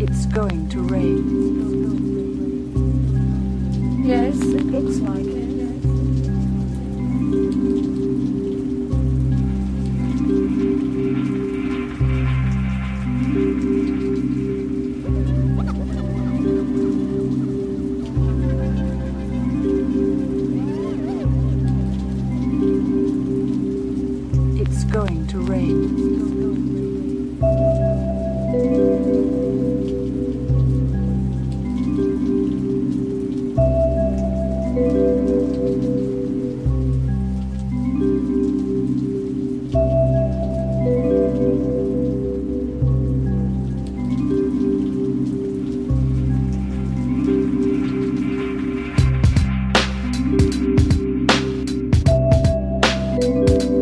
It's going to rain. Yes, it looks like it. Well,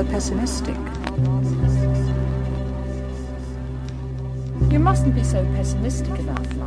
Rather pessimistic. You mustn't be so pessimistic about things.